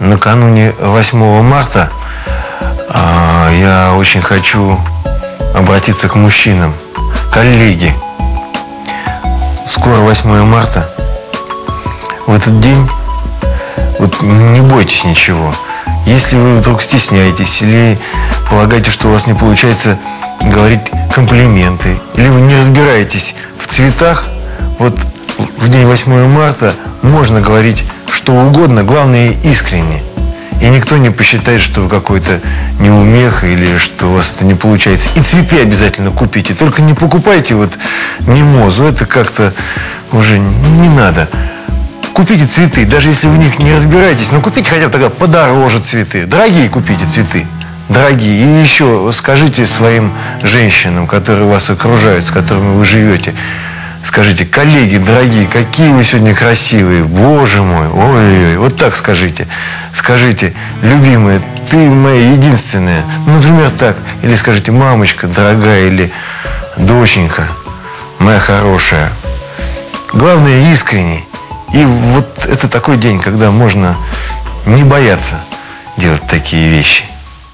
накануне 8 марта а, я очень хочу обратиться к мужчинам. Коллеги, скоро 8 марта. В этот день вот не бойтесь ничего. Если вы вдруг стесняетесь или полагаете, что у вас не получается говорить комплименты, или вы не разбираетесь в цветах, вот в день 8 марта можно говорить что угодно, главное искренне. И никто не посчитает, что вы какой-то неумех или что у вас это не получается. И цветы обязательно купите. Только не покупайте вот мимозу. Это как-то уже не надо. Купите цветы, даже если вы в них не разбираетесь, но купите хотя бы тогда подороже цветы. Дорогие купите цветы. Дорогие. И еще скажите своим женщинам, которые вас окружают, с которыми вы живете, Скажите, коллеги, дорогие, какие вы сегодня красивые. Боже мой, ой-ой-ой. Вот так скажите. Скажите, любимая, ты моя единственная. Например, так. Или скажите, мамочка, дорогая, или доченька, моя хорошая. Главное, искренне. И вот это такой день, когда можно не бояться делать такие вещи.